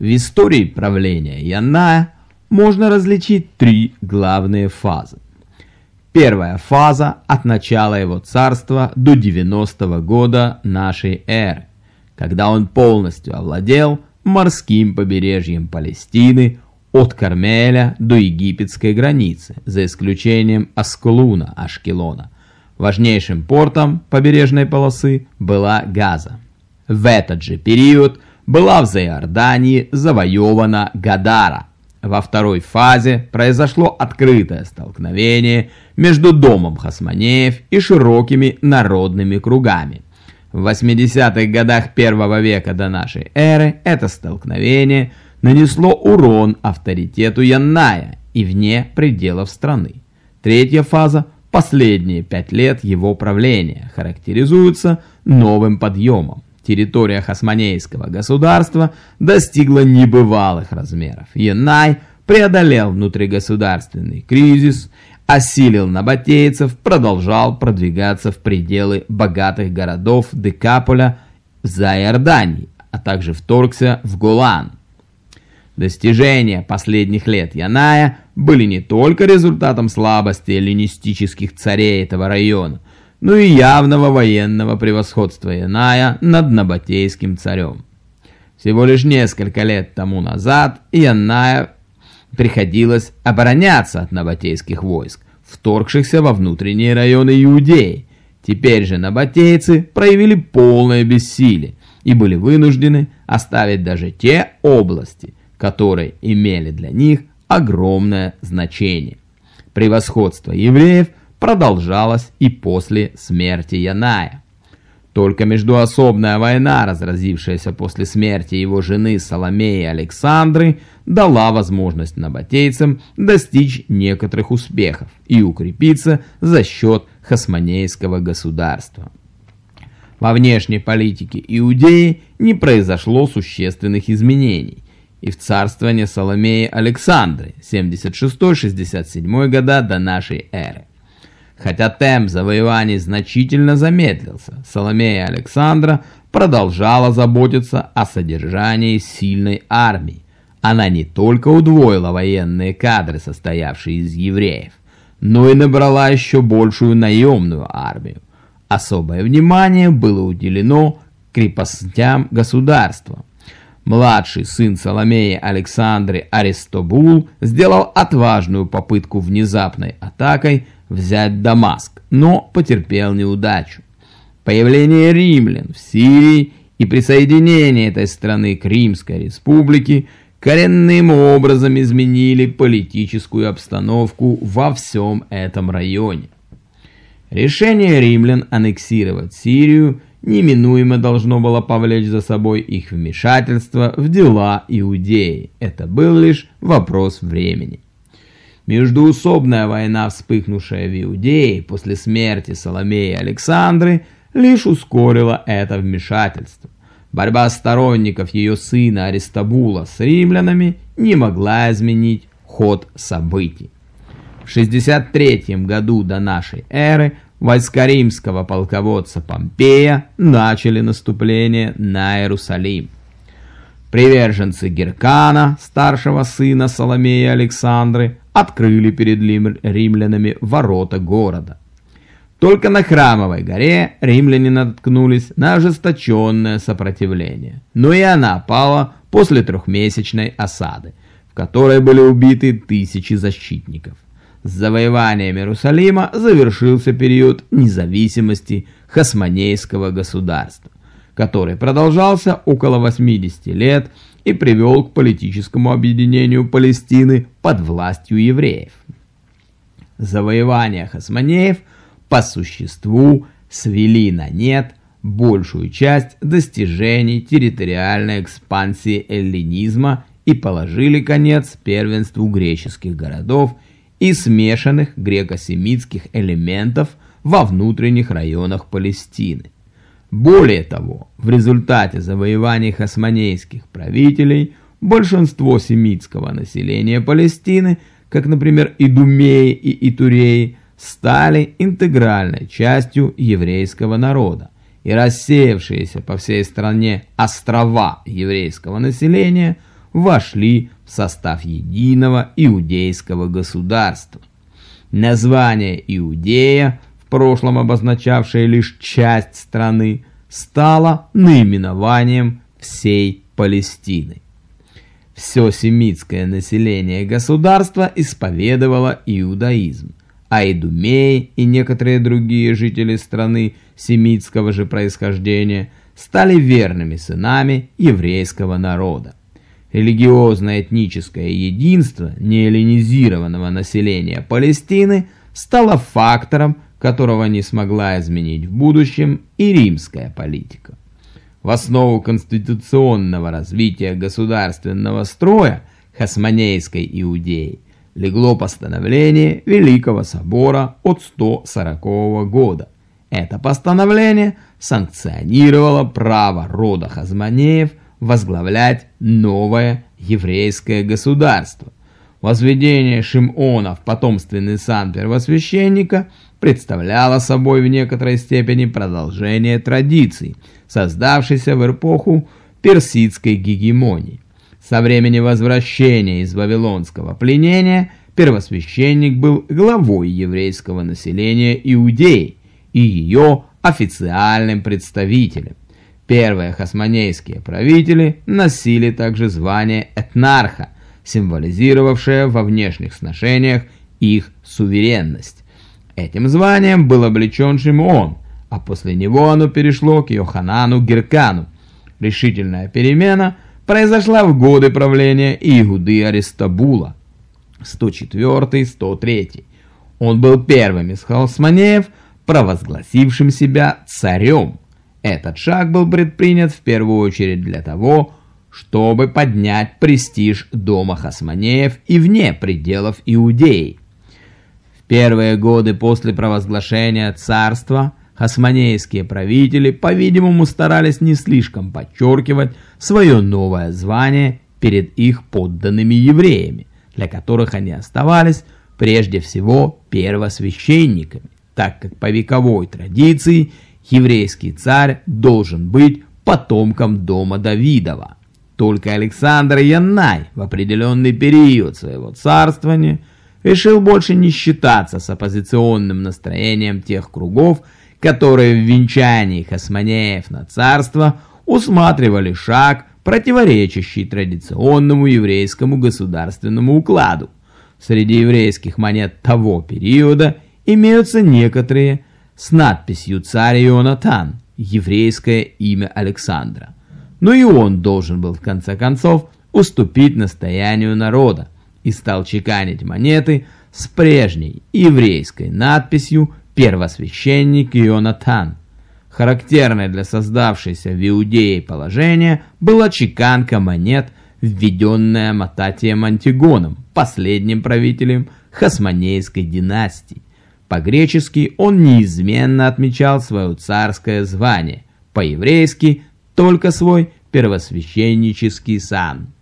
В истории правления Яная можно различить три главные фазы. Первая фаза от начала его царства до 90 года нашей эры, когда он полностью овладел морским побережьем Палестины от Кармеля до египетской границы, за исключением Аскулуна, Ашкелона. Важнейшим портом побережной полосы была Газа. В этот же период была в Заиордании завоевана Гадара. Во второй фазе произошло открытое столкновение между домом Хасманеев и широкими народными кругами. В 80-х годах первого века до нашей эры это столкновение – нанесло урон авторитету Янная и вне пределов страны. Третья фаза, последние пять лет его правления, характеризуется новым подъемом. Территория Хасманейского государства достигла небывалых размеров. Янай преодолел внутригосударственный кризис, осилил набатейцев, продолжал продвигаться в пределы богатых городов Декаполя за Иордании, а также вторгся в Голланд. Достижения последних лет Яная были не только результатом слабости эллинистических царей этого района, но и явного военного превосходства Яная над Набатейским царем. Всего лишь несколько лет тому назад Яная приходилось обороняться от набатейских войск, вторгшихся во внутренние районы Иудеи. Теперь же набатейцы проявили полное бессилие и были вынуждены оставить даже те области, которые имели для них огромное значение. Превосходство евреев продолжалось и после смерти Яная. Только междуособная война, разразившаяся после смерти его жены Соломеи Александры, дала возможность набатейцам достичь некоторых успехов и укрепиться за счет хасманейского государства. Во внешней политике Иудеи не произошло существенных изменений, и в царствование Соломеи Александры 76-67 года до нашей эры. Хотя темп завоеваний значительно замедлился, Соломея Александра продолжала заботиться о содержании сильной армии. Она не только удвоила военные кадры, состоявшие из евреев, но и набрала еще большую наемную армию. Особое внимание было уделено крепостям государства. Младший сын Соломеи Александры Аристобул сделал отважную попытку внезапной атакой взять Дамаск, но потерпел неудачу. Появление римлян в Сирии и присоединение этой страны к Римской республике коренным образом изменили политическую обстановку во всем этом районе. Решение римлян аннексировать Сирию – неминуемо должно было повлечь за собой их вмешательство в дела Иудеи. Это был лишь вопрос времени. Междуусобная война, вспыхнувшая в Иудее после смерти Соломеи Александры, лишь ускорила это вмешательство. Борьба сторонников ее сына Аристабула с римлянами не могла изменить ход событий. В 63 году до нашей эры войска римского полководца Помпея начали наступление на Иерусалим. Приверженцы Геркана, старшего сына Соломеи Александры, открыли перед римлянами ворота города. Только на Храмовой горе римляне наткнулись на ожесточенное сопротивление, но и она пала после трехмесячной осады, в которой были убиты тысячи защитников. С завоеванием Иерусалима завершился период независимости хасманейского государства, который продолжался около 80 лет и привел к политическому объединению Палестины под властью евреев. Завоевания хасманеев по существу свели на нет большую часть достижений территориальной экспансии эллинизма и положили конец первенству греческих городов и смешанных греко-семитских элементов во внутренних районах Палестины. Более того, в результате завоеваний хасманейских правителей большинство семитского населения Палестины, как, например, Идумеи и Итуреи, стали интегральной частью еврейского народа, и рассеявшиеся по всей стране острова еврейского населения вошли состав единого иудейского государства. Название Иудея, в прошлом обозначавшее лишь часть страны, стало наименованием всей Палестины. Все семитское население государства исповедовало иудаизм, а идумеи и некоторые другие жители страны семитского же происхождения стали верными сынами еврейского народа. Религиозное этническое единство неэллинизированного населения Палестины стало фактором, которого не смогла изменить в будущем и римская политика. В основу конституционного развития государственного строя хасмонейской Иудеи легло постановление Великого Собора от 140 года. Это постановление санкционировало право рода Хазманеев возглавлять новое еврейское государство. Возведение Шимона в потомственный сан первосвященника представляло собой в некоторой степени продолжение традиций, создавшейся в эпоху персидской гегемонии. Со времени возвращения из вавилонского пленения первосвященник был главой еврейского населения Иудеи и ее официальным представителем. Первые хасмонейские правители носили также звание этнарха, символизировавшее во внешних сношениях их суверенность. Этим званием был облечен Шимон, а после него оно перешло к Йоханану Геркану. Решительная перемена произошла в годы правления Игуды Аристабула, 104-103. Он был первым из халсманеев, провозгласившим себя царем. Этот шаг был предпринят в первую очередь для того, чтобы поднять престиж дома Хасманеев и вне пределов Иудеи. В первые годы после провозглашения царства хасманейские правители, по-видимому, старались не слишком подчеркивать свое новое звание перед их подданными евреями, для которых они оставались прежде всего первосвященниками, так как по вековой традиции – еврейский царь должен быть потомком дома Давидова. Только Александр Яннай в определенный период своего царствования решил больше не считаться с оппозиционным настроением тех кругов, которые в венчании Хасманеев на царство усматривали шаг, противоречащий традиционному еврейскому государственному укладу. Среди еврейских монет того периода имеются некоторые с надписью «Царь Ионатан», еврейское имя Александра. Но и он должен был в конце концов уступить настоянию народа и стал чеканить монеты с прежней еврейской надписью «Первосвященник Ионатан». Характерное для создавшейся в Иудее положения была чеканка монет, введенная Мататием Антигоном, последним правителем Хасманейской династии. По-гречески он неизменно отмечал свое царское звание, по-еврейски только свой первосвященнический сан.